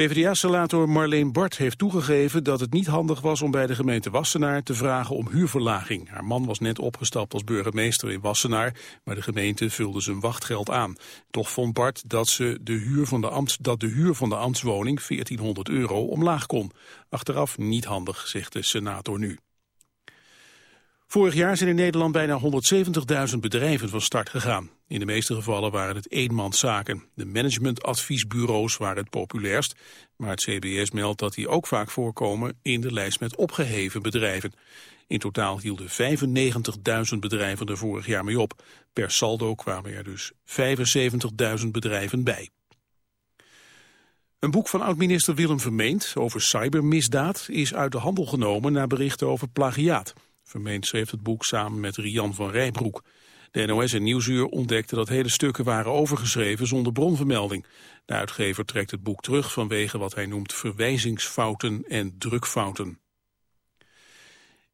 PvdA-senator Marleen Bart heeft toegegeven dat het niet handig was om bij de gemeente Wassenaar te vragen om huurverlaging. Haar man was net opgestapt als burgemeester in Wassenaar, maar de gemeente vulde zijn wachtgeld aan. Toch vond Bart dat, ze de, huur van de, dat de huur van de ambtswoning 1400 euro omlaag kon. Achteraf niet handig, zegt de senator nu. Vorig jaar zijn in Nederland bijna 170.000 bedrijven van start gegaan. In de meeste gevallen waren het eenmanszaken. De managementadviesbureaus waren het populairst, maar het CBS meldt dat die ook vaak voorkomen in de lijst met opgeheven bedrijven. In totaal hielden 95.000 bedrijven er vorig jaar mee op. Per saldo kwamen er dus 75.000 bedrijven bij. Een boek van oud-minister Willem Vermeend over cybermisdaad is uit de handel genomen na berichten over plagiaat. Vermeend schreef het boek samen met Rian van Rijbroek. De NOS en Nieuwsuur ontdekte dat hele stukken waren overgeschreven zonder bronvermelding. De uitgever trekt het boek terug vanwege wat hij noemt verwijzingsfouten en drukfouten.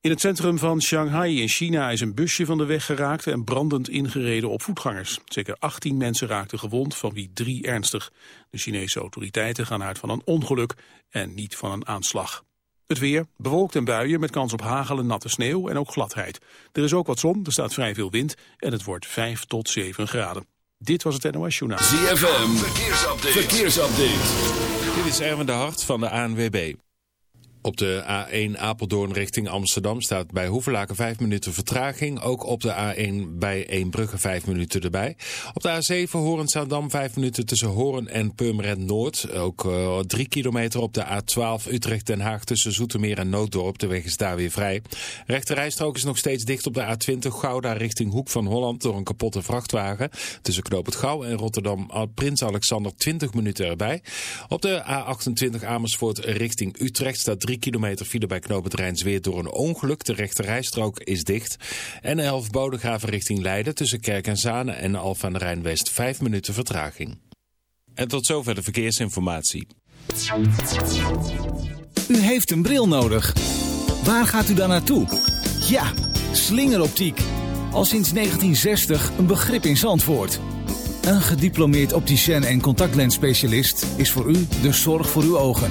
In het centrum van Shanghai in China is een busje van de weg geraakt en brandend ingereden op voetgangers. Zeker 18 mensen raakten gewond, van wie drie ernstig. De Chinese autoriteiten gaan uit van een ongeluk en niet van een aanslag. Het weer, bewolkt en buien met kans op hagel en natte sneeuw en ook gladheid. Er is ook wat zon, er staat vrij veel wind en het wordt 5 tot 7 graden. Dit was het NOS Journaal. ZFM, verkeersupdate. verkeersupdate. Dit is Erwin de Hart van de ANWB. Op de A1 Apeldoorn richting Amsterdam staat bij Hoevelaken 5 minuten vertraging. Ook op de A1 bij Eembrugge 5 minuten erbij. Op de A7 Horen-Zaandam 5 minuten tussen Horen en Purmerend Noord. Ook uh, eh, 3 kilometer op de A12 Utrecht-Den Haag tussen Zoetermeer en Nooddorp. De weg is daar weer vrij. Rechte rijstrook is nog steeds dicht op de A20 Gouda richting Hoek van Holland door een kapotte vrachtwagen. Tussen Knoop het Gouw en Rotterdam Prins Alexander 20 minuten erbij. Op de A28 Amersfoort richting Utrecht staat 3 kilometer file bij knooppunt Rijnsweer door een ongeluk. De rechte rijstrook is dicht. En 11 Bodegraven richting Leiden tussen Kerk en Zanen en Alphen aan de Rijn West 5 minuten vertraging. En tot zover de verkeersinformatie. U heeft een bril nodig. Waar gaat u dan naartoe? Ja, slingeroptiek. Al sinds 1960 een begrip in Zandvoort. Een gediplomeerd opticien en contactlensspecialist is voor u de zorg voor uw ogen.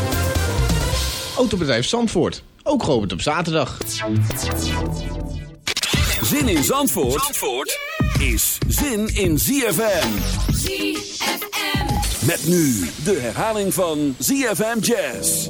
Autobedrijf Zandvoort, ook geopend op zaterdag. Zin in Zandvoort, Zandvoort is zin in ZFM. ZFM. Met nu de herhaling van ZFM Jazz.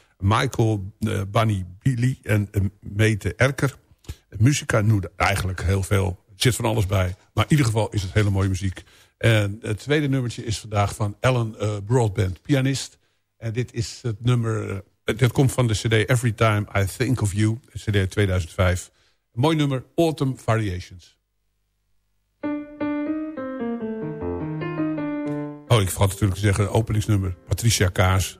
Michael uh, Bunny Billy en uh, Mete Erker. Muzika noemde eigenlijk heel veel. Er zit van alles bij. Maar in ieder geval is het hele mooie muziek. En het tweede nummertje is vandaag van Ellen uh, Broadband, pianist. En dit is het nummer Dat komt van de cd Every Time I Think of You, cd 2005. Een mooi nummer, Autumn Variations. Oh, ik vergat natuurlijk te zeggen, openingsnummer. Patricia Kaas,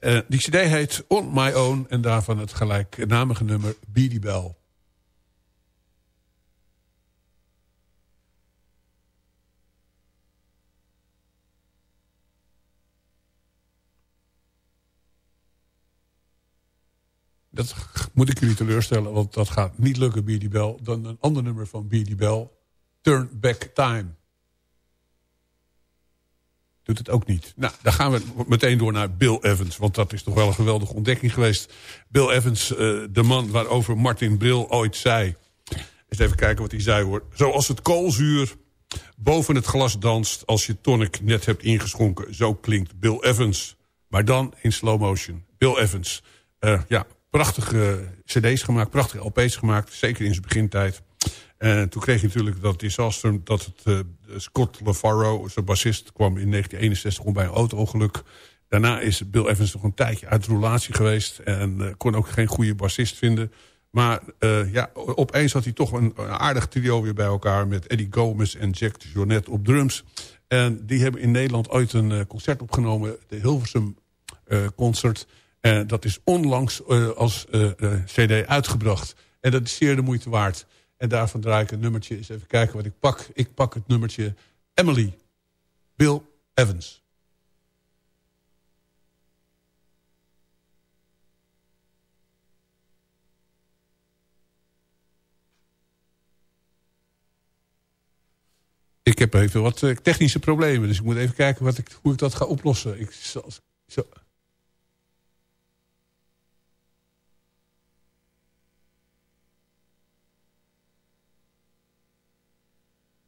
Uh, die cd heet On My Own en daarvan het gelijknamige nummer Beady Bell. Dat moet ik jullie teleurstellen, want dat gaat niet lukken, Beady Bell. Dan een ander nummer van Beady Bell, Turn Back Time doet het ook niet. Nou, dan gaan we meteen door naar Bill Evans. Want dat is toch wel een geweldige ontdekking geweest. Bill Evans, uh, de man waarover Martin Brill ooit zei. Eens even kijken wat hij zei hoor. Zoals het koolzuur boven het glas danst... als je tonic net hebt ingeschonken. Zo klinkt Bill Evans. Maar dan in slow motion. Bill Evans. Uh, ja, prachtige cd's gemaakt, prachtige LP's gemaakt. Zeker in zijn begintijd. En toen kreeg je natuurlijk dat disaster dat het, uh, Scott LaFaro, zijn bassist, kwam in 1961 om bij een auto-ongeluk. Daarna is Bill Evans nog een tijdje uit roulatie geweest en uh, kon ook geen goede bassist vinden. Maar uh, ja, opeens had hij toch een, een, aardig trio weer bij elkaar met Eddie Gomez en Jack Jonet op drums. En die hebben in Nederland ooit een concert opgenomen, de Hilversum Concert. En dat is onlangs als cd uitgebracht. En dat is zeer de moeite waard. En daarvan draai ik een nummertje. Eens even kijken wat ik pak. Ik pak het nummertje Emily. Bill Evans. Ik heb even wat eh, technische problemen. Dus ik moet even kijken wat ik, hoe ik dat ga oplossen. Ik zal,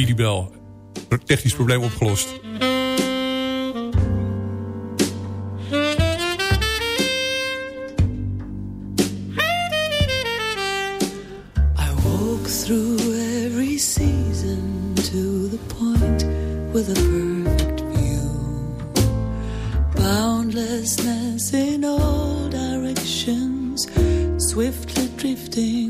Bidibel. Technisch probleem opgelost. I walk through every season to the point with a perfect view. Boundlessness in all directions, swiftly drifting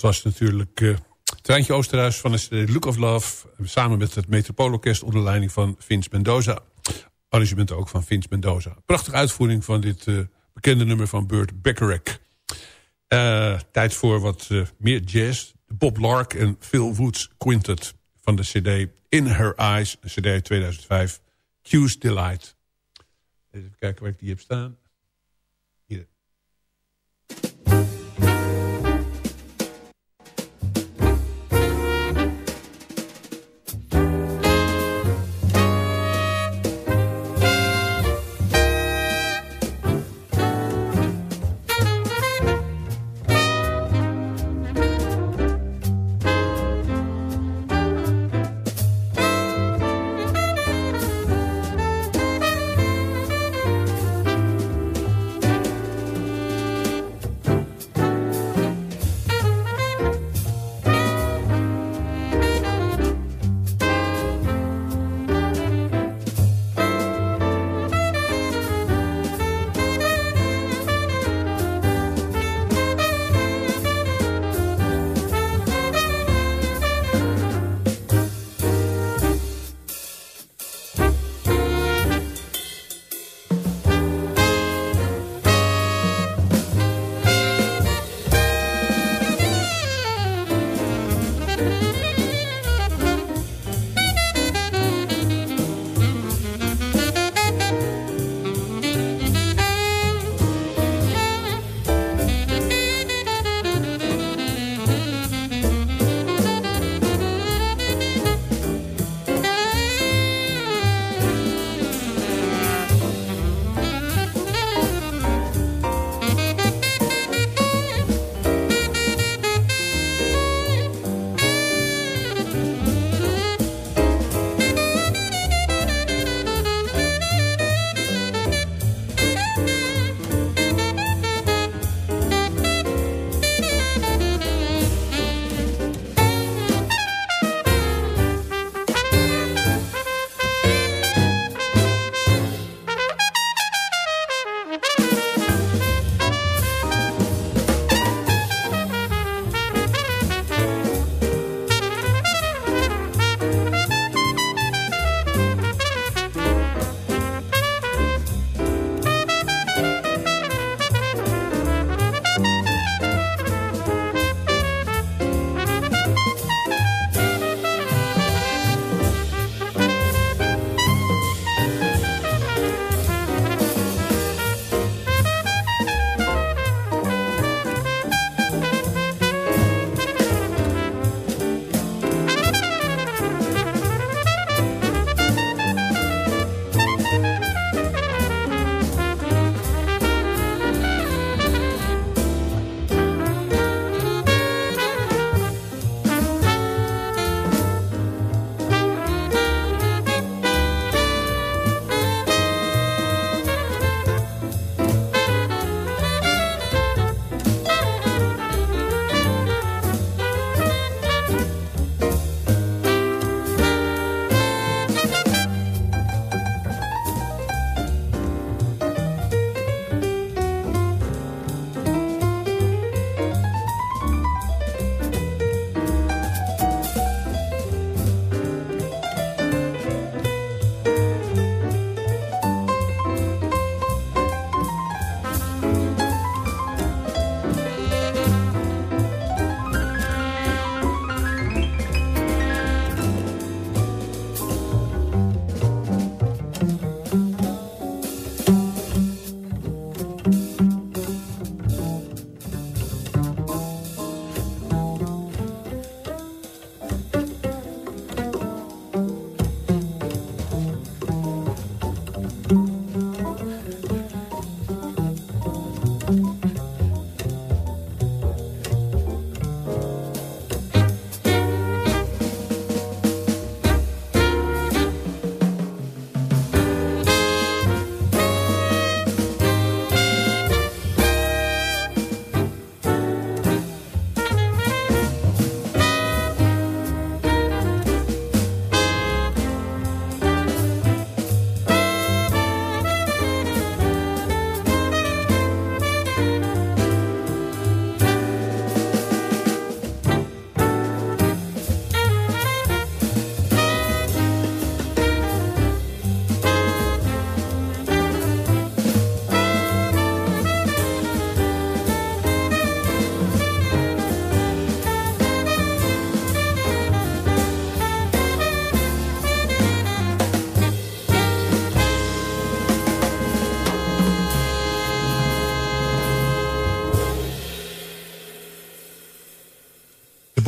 Dat was natuurlijk uh, Treintje Oosterhuis van de Look of Love... samen met het Metropoolorkest onder leiding van Vince Mendoza. Arrangement ook van Vince Mendoza. Prachtige uitvoering van dit uh, bekende nummer van Burt Bacharach. Uh, tijd voor wat meer jazz. Bob Lark en Phil Woods Quintet van de cd In Her Eyes, cd 2005. Q's Delight. Even kijken waar ik die heb staan.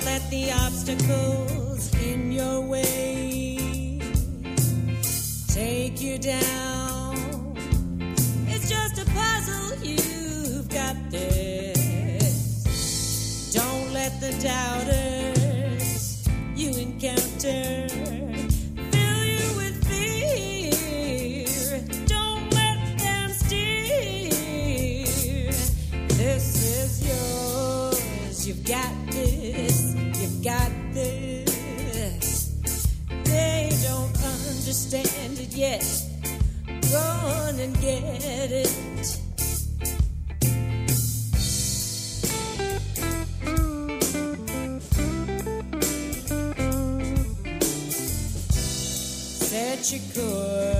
Don't let the obstacles in your way take you down. It's just a puzzle, you've got this. Don't let the doubters you encounter understand it yet. Go on and get it. Set your course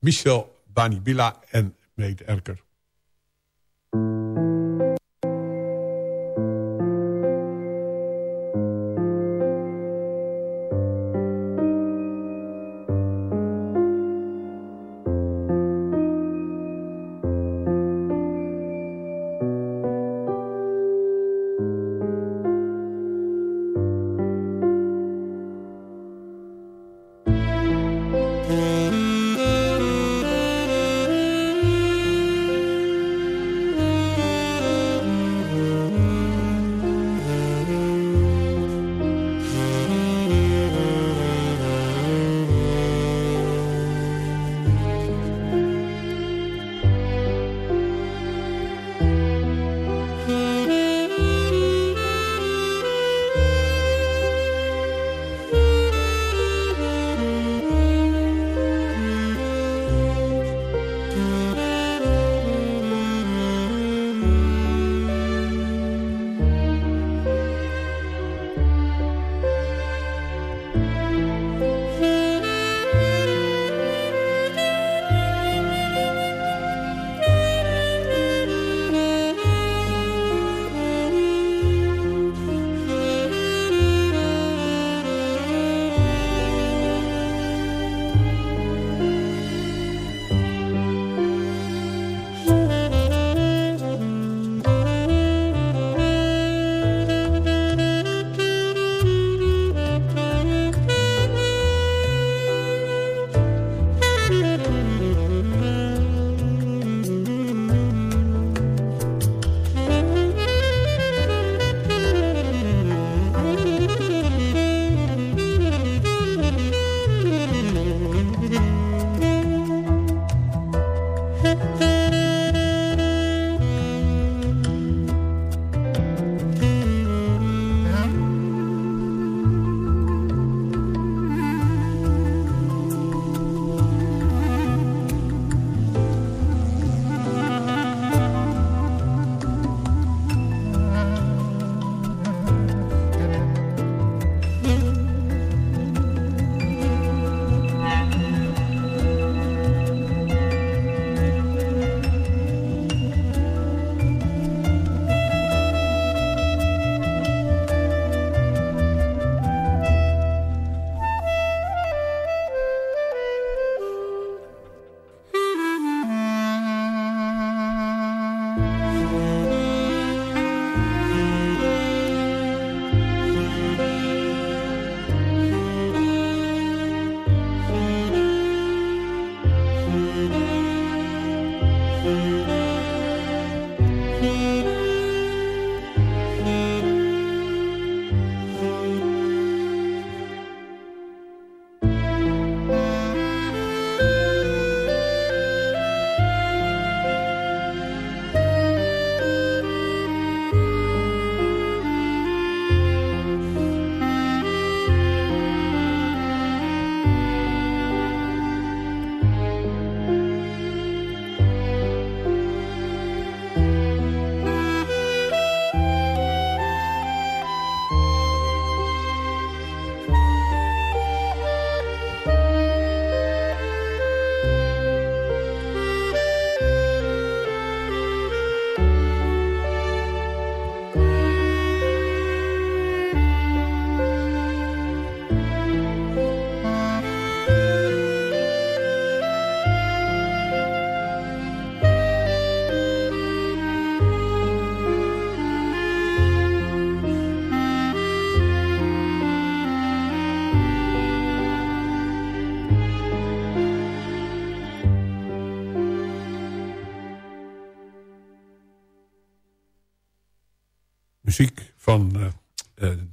Michel Banibila en Meet Erker.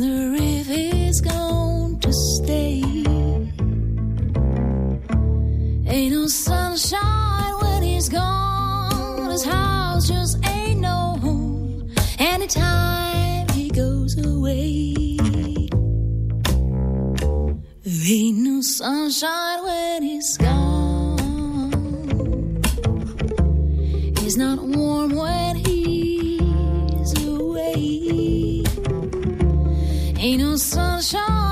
He's going to stay? Ain't no sunshine when he's gone. His house just ain't no home. Anytime he goes away, ain't no sunshine when he's gone. He's not warm when he's Ain't no sunshine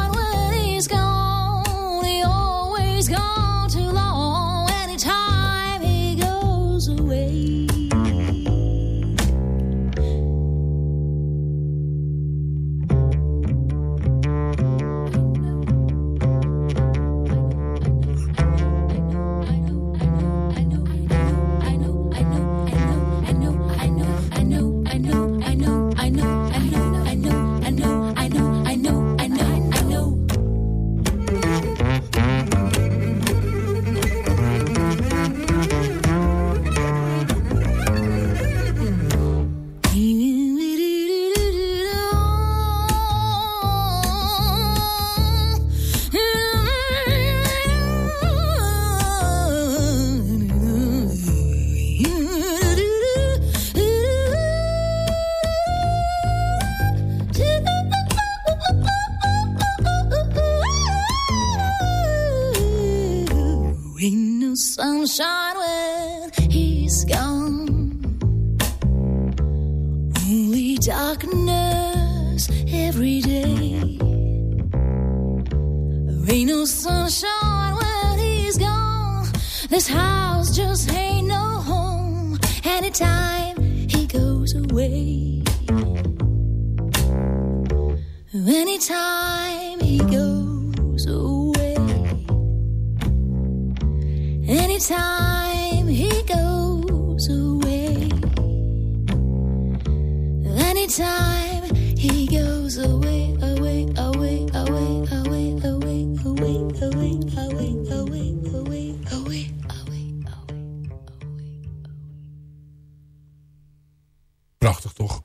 Prachtig toch?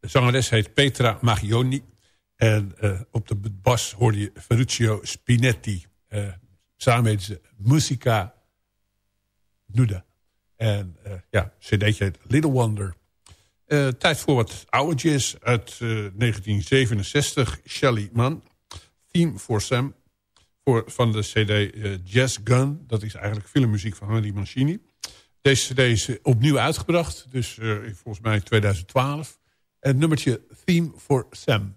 De zangeres heet Petra Magioni. En uh, op de bas hoorde je Ferruccio Spinetti. Uh, samen heet ze Musica Nuda. En uh, ja, cd'tje heet Little Wonder. tijd voor wat oude jazz uit 1967. Shelly Mann. Theme for Sam. Voor, van de cd Jazz Gun. Dat is eigenlijk filmmuziek van Henry Mancini. Deze cd is opnieuw uitgebracht. Dus volgens mij 2012. En het nummertje Theme for Sam.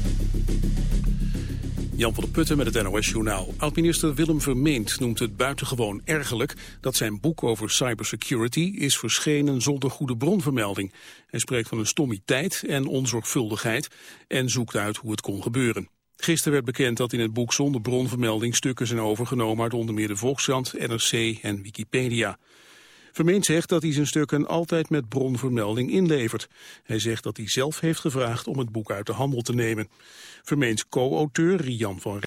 Jan van der Putten met het NOS-journaal. Oud-minister Willem Vermeend noemt het buitengewoon ergerlijk... dat zijn boek over cybersecurity is verschenen zonder goede bronvermelding. Hij spreekt van een stommiteit en onzorgvuldigheid... en zoekt uit hoe het kon gebeuren. Gisteren werd bekend dat in het boek zonder bronvermelding stukken zijn overgenomen... uit onder meer de Volkskrant, NRC en Wikipedia. Vermeend zegt dat hij zijn stukken altijd met bronvermelding inlevert. Hij zegt dat hij zelf heeft gevraagd om het boek uit de handel te nemen. Vermeens co-auteur Rian van